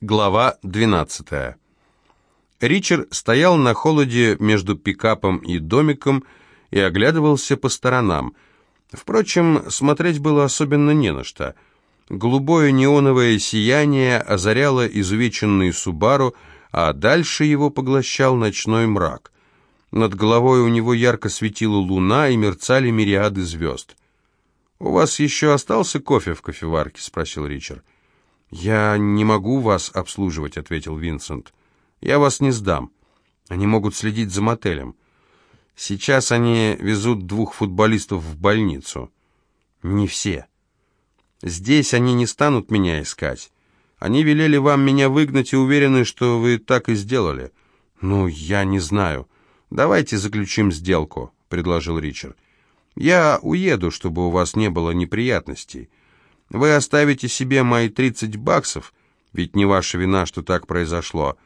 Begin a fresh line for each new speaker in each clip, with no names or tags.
Глава 12. Ричард стоял на холоде между пикапом и домиком и оглядывался по сторонам. Впрочем, смотреть было особенно не на что. Голубое неоновое сияние озаряло изувеченный Субару, а дальше его поглощал ночной мрак. Над головой у него ярко светила луна и мерцали мириады звезд. «У вас еще остался кофе в кофеварке?» — спросил Ричард. «Я не могу вас обслуживать», — ответил Винсент. «Я вас не сдам. Они могут следить за мотелем. Сейчас они везут двух футболистов в больницу. Не все. Здесь они не станут меня искать. Они велели вам меня выгнать и уверены, что вы так и сделали. Ну, я не знаю. Давайте заключим сделку», — предложил Ричард. «Я уеду, чтобы у вас не было неприятностей». Вы оставите себе мои 30 баксов, ведь не ваша вина, что так произошло.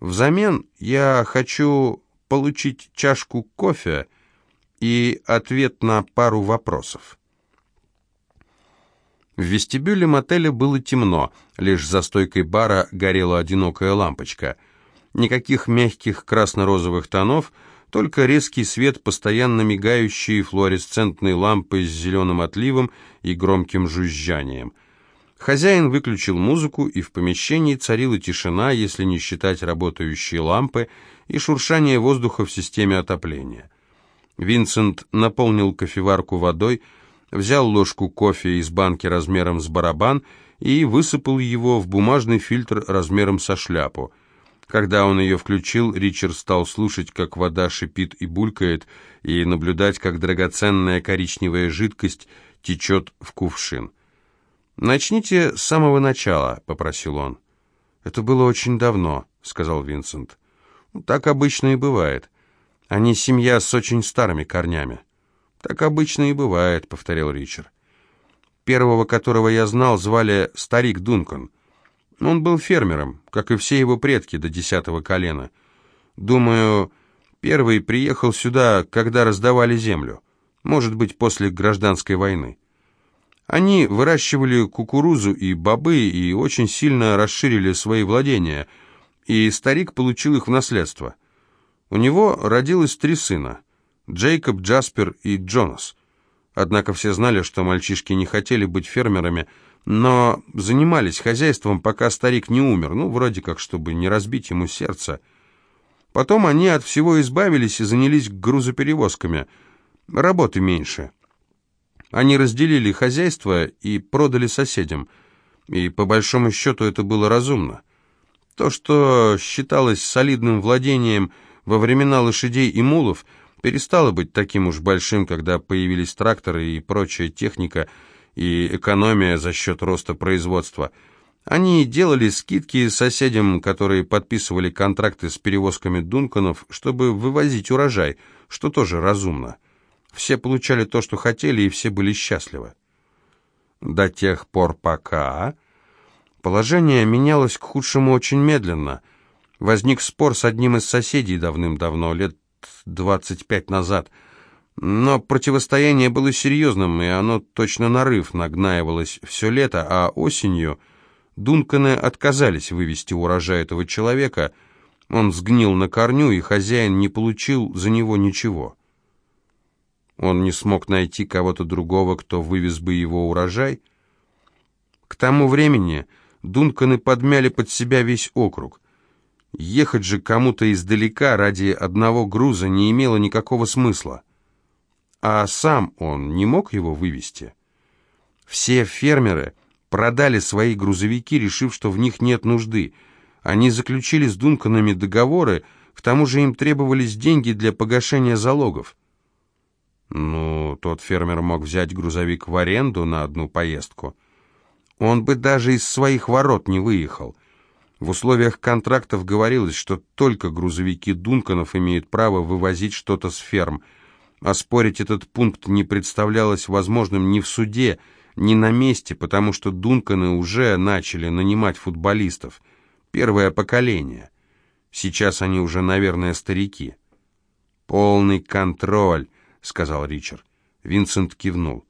Взамен я хочу получить чашку кофе и ответ на пару вопросов. В вестибюле мотеля было темно, лишь за стойкой бара горела одинокая лампочка. Никаких мягких красно-розовых тонов — только резкий свет, постоянно мигающие флуоресцентные лампы с зеленым отливом и громким жужжанием. Хозяин выключил музыку, и в помещении царила тишина, если не считать работающие лампы и шуршание воздуха в системе отопления. Винсент наполнил кофеварку водой, взял ложку кофе из банки размером с барабан и высыпал его в бумажный фильтр размером со шляпу – когда он ее включил, Ричард стал слушать, как вода шипит и булькает, и наблюдать, как драгоценная коричневая жидкость течет в кувшин. «Начните с самого начала», — попросил он. «Это было очень давно», — сказал Винсент. «Так обычно и бывает. Они семья с очень старыми корнями». «Так обычно и бывает», — повторил Ричард. «Первого, которого я знал, звали Старик Дункан. Он был фермером, как и все его предки до десятого колена. Думаю, первый приехал сюда, когда раздавали землю. Может быть, после гражданской войны. Они выращивали кукурузу и бобы и очень сильно расширили свои владения, и старик получил их в наследство. У него родилось три сына – Джейкоб, Джаспер и Джонас. Однако все знали, что мальчишки не хотели быть фермерами – но занимались хозяйством, пока старик не умер, ну, вроде как, чтобы не разбить ему сердце. Потом они от всего избавились и занялись грузоперевозками. Работы меньше. Они разделили хозяйство и продали соседям, и по большому счету это было разумно. То, что считалось солидным владением во времена лошадей и мулов, перестало быть таким уж большим, когда появились тракторы и прочая техника – и экономия за счет роста производства. Они делали скидки соседям, которые подписывали контракты с перевозками Дунканов, чтобы вывозить урожай, что тоже разумно. Все получали то, что хотели, и все были счастливы. До тех пор, пока... Положение менялось к худшему очень медленно. Возник спор с одним из соседей давным-давно, лет 25 назад – но противостояние было серьезным, и оно точно нарыв нагнаивалось все лето, а осенью Дунканы отказались вывести урожай этого человека. Он сгнил на корню, и хозяин не получил за него ничего. Он не смог найти кого-то другого, кто вывез бы его урожай. К тому времени Дунканы подмяли под себя весь округ. Ехать же кому-то издалека ради одного груза не имело никакого смысла а сам он не мог его вывести. Все фермеры продали свои грузовики, решив, что в них нет нужды. Они заключили с Дунканами договоры, к тому же им требовались деньги для погашения залогов. Ну, тот фермер мог взять грузовик в аренду на одну поездку. Он бы даже из своих ворот не выехал. В условиях контрактов говорилось, что только грузовики Дунканов имеют право вывозить что-то с ферм – Оспорить этот пункт не представлялось возможным ни в суде, ни на месте, потому что Дунканы уже начали нанимать футболистов. Первое поколение. Сейчас они уже, наверное, старики. «Полный контроль», — сказал Ричард. Винсент кивнул.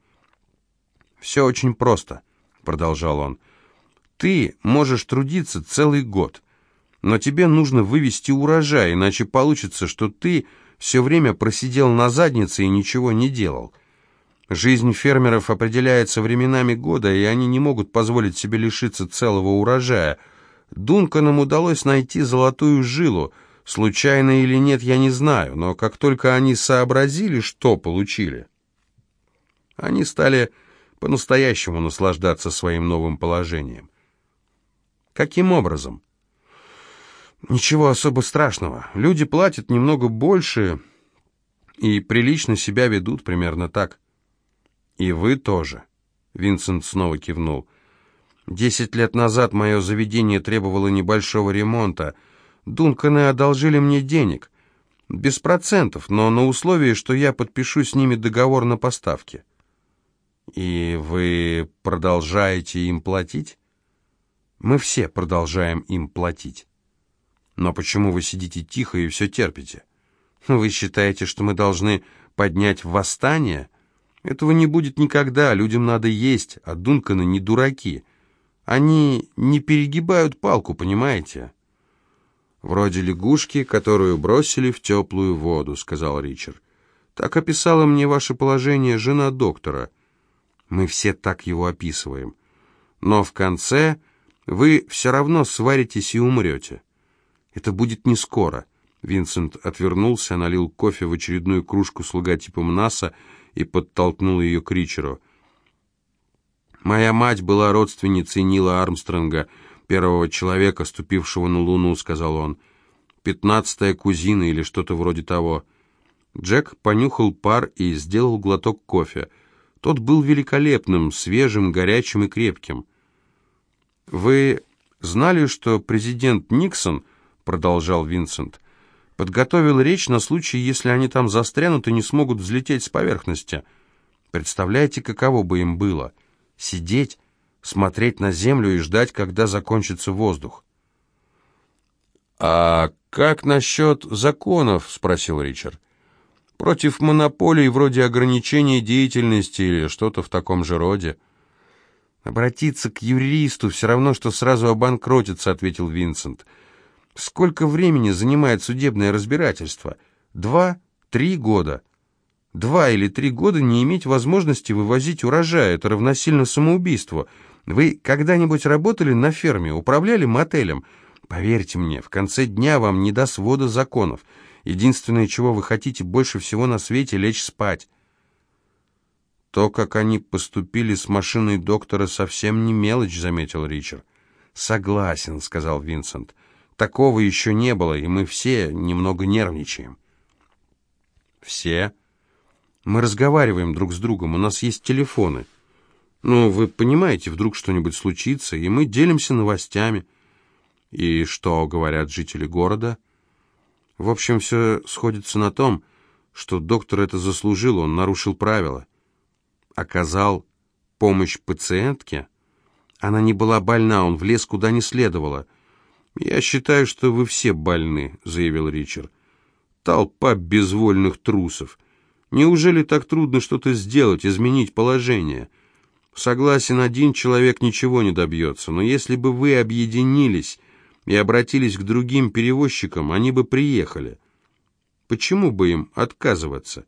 «Все очень просто», — продолжал он. Ты можешь трудиться целый год, но тебе нужно вывести урожай, иначе получится, что ты все время просидел на заднице и ничего не делал. Жизнь фермеров определяется временами года, и они не могут позволить себе лишиться целого урожая. Дунканам удалось найти золотую жилу. Случайно или нет, я не знаю, но как только они сообразили, что получили, они стали по-настоящему наслаждаться своим новым положением. Каким образом? Ничего особо страшного. Люди платят немного больше и прилично себя ведут примерно так. И вы тоже. Винсент снова кивнул. Десять лет назад мое заведение требовало небольшого ремонта. Дунканы одолжили мне денег. Без процентов, но на условии, что я подпишу с ними договор на поставки. И вы продолжаете им платить? Мы все продолжаем им платить. Но почему вы сидите тихо и все терпите? Вы считаете, что мы должны поднять восстание? Этого не будет никогда, людям надо есть, а Дунканы не дураки. Они не перегибают палку, понимаете? Вроде лягушки, которую бросили в теплую воду, сказал Ричард. Так описала мне ваше положение жена доктора. Мы все так его описываем. Но в конце вы все равно сваритесь и умрете. Это будет не скоро. Винсент отвернулся, налил кофе в очередную кружку с логотипом НАСА и подтолкнул ее к Ричеру. «Моя мать была родственницей Нила Армстронга, первого человека, ступившего на Луну», — сказал он. «Пятнадцатая кузина или что-то вроде того». Джек понюхал пар и сделал глоток кофе. Тот был великолепным, свежим, горячим и крепким. «Вы знали, что президент Никсон, — продолжал Винсент, — подготовил речь на случай, если они там застрянут и не смогут взлететь с поверхности? Представляете, каково бы им было? Сидеть, смотреть на землю и ждать, когда закончится воздух». «А как насчет законов?» — спросил Ричард. «Против монополий вроде ограничения деятельности или что-то в таком же роде». «Обратиться к юристу все равно, что сразу обанкротиться», — ответил Винсент. «Сколько времени занимает судебное разбирательство? Два? Три года?» Два или три года не иметь возможности вывозить урожай – это равносильно самоубийству. Вы когда-нибудь работали на ферме, управляли мотелем? Поверьте мне, в конце дня вам не до свода законов. Единственное, чего вы хотите больше всего на свете – лечь спать. «То, как они поступили с машиной доктора, совсем не мелочь», — заметил Ричард. «Согласен», — сказал Винсент. «Такого еще не было, и мы все немного нервничаем». «Все?» «Мы разговариваем друг с другом, у нас есть телефоны. Ну, вы понимаете, вдруг что-нибудь случится, и мы делимся новостями». «И что говорят жители города?» «В общем, все сходится на том, что доктор это заслужил, он нарушил правила» оказал помощь пациентке? Она не была больна, он влез куда не следовало. «Я считаю, что вы все больны», — заявил Ричард. «Толпа безвольных трусов. Неужели так трудно что-то сделать, изменить положение? Согласен, один человек ничего не добьется, но если бы вы объединились и обратились к другим перевозчикам, они бы приехали. Почему бы им отказываться?»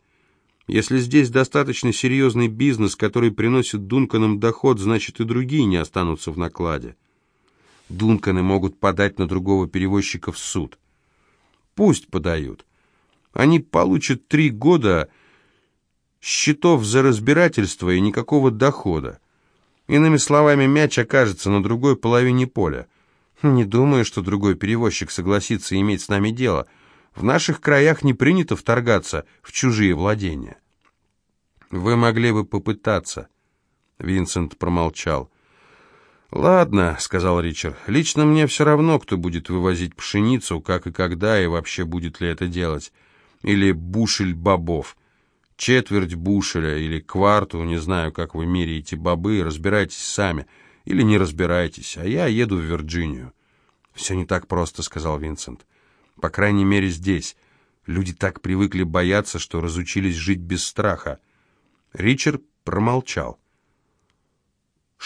Если здесь достаточно серьезный бизнес, который приносит Дунканам доход, значит и другие не останутся в накладе. Дунканы могут подать на другого перевозчика в суд. Пусть подают. Они получат три года счетов за разбирательство и никакого дохода. Иными словами, мяч окажется на другой половине поля. Не думаю, что другой перевозчик согласится иметь с нами дело – в наших краях не принято вторгаться в чужие владения. Вы могли бы попытаться. Винсент промолчал. «Ладно», — сказал Ричард, — «лично мне все равно, кто будет вывозить пшеницу, как и когда, и вообще будет ли это делать. Или бушель бобов. Четверть бушеля или кварту, не знаю, как вы меряете бобы, разбирайтесь сами. Или не разбирайтесь, а я еду в Вирджинию». «Все не так просто», — сказал Винсент. По крайней мере, здесь. Люди так привыкли бояться, что разучились жить без страха. Ричард промолчал.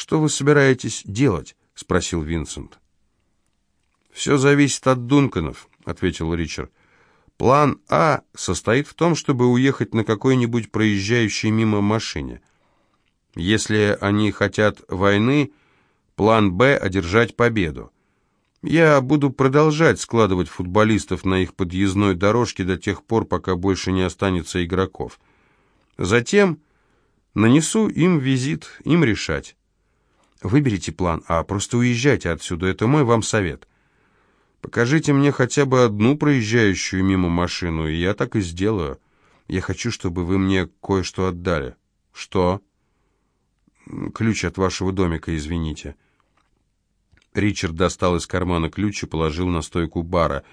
«Что вы собираетесь делать?» — спросил Винсент. «Все зависит от Дунканов», — ответил Ричард. «План А состоит в том, чтобы уехать на какой-нибудь проезжающей мимо машине. Если они хотят войны, план Б — одержать победу. Я буду продолжать складывать футболистов на их подъездной дорожке до тех пор, пока больше не останется игроков. Затем нанесу им визит, им решать. Выберите план А, просто уезжайте отсюда, это мой вам совет. Покажите мне хотя бы одну проезжающую мимо машину, и я так и сделаю. Я хочу, чтобы вы мне кое-что отдали. Что? Ключ от вашего домика, извините. Ричард достал из кармана ключ и положил на стойку бара.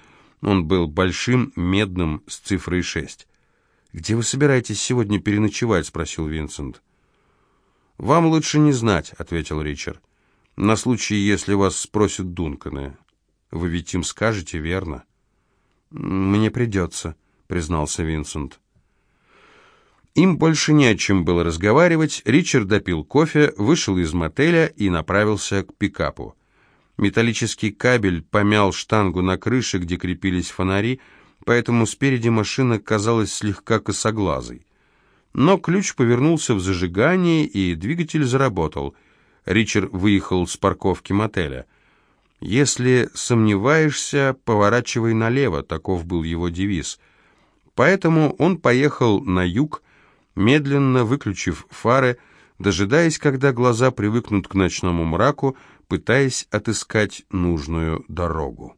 Он был большим, медным, с цифрой шесть. «Где вы собираетесь сегодня переночевать?» — спросил Винсент. «Вам лучше не знать», — ответил Ричард. «На случай, если вас спросят Дунканы. Вы ведь им скажете, верно?» «Мне придется», — признался Винсент. Им больше не о чем было разговаривать. Ричард допил кофе, вышел из мотеля и направился к пикапу. Металлический кабель помял штангу на крыше, где крепились фонари, поэтому спереди машина казалась слегка косоглазой. Но ключ повернулся в зажигании, и двигатель заработал. Ричард выехал с парковки мотеля. «Если сомневаешься, поворачивай налево», — таков был его девиз. Поэтому он поехал на юг, медленно выключив фары, дожидаясь, когда глаза привыкнут к ночному мраку, пытаясь отыскать нужную дорогу.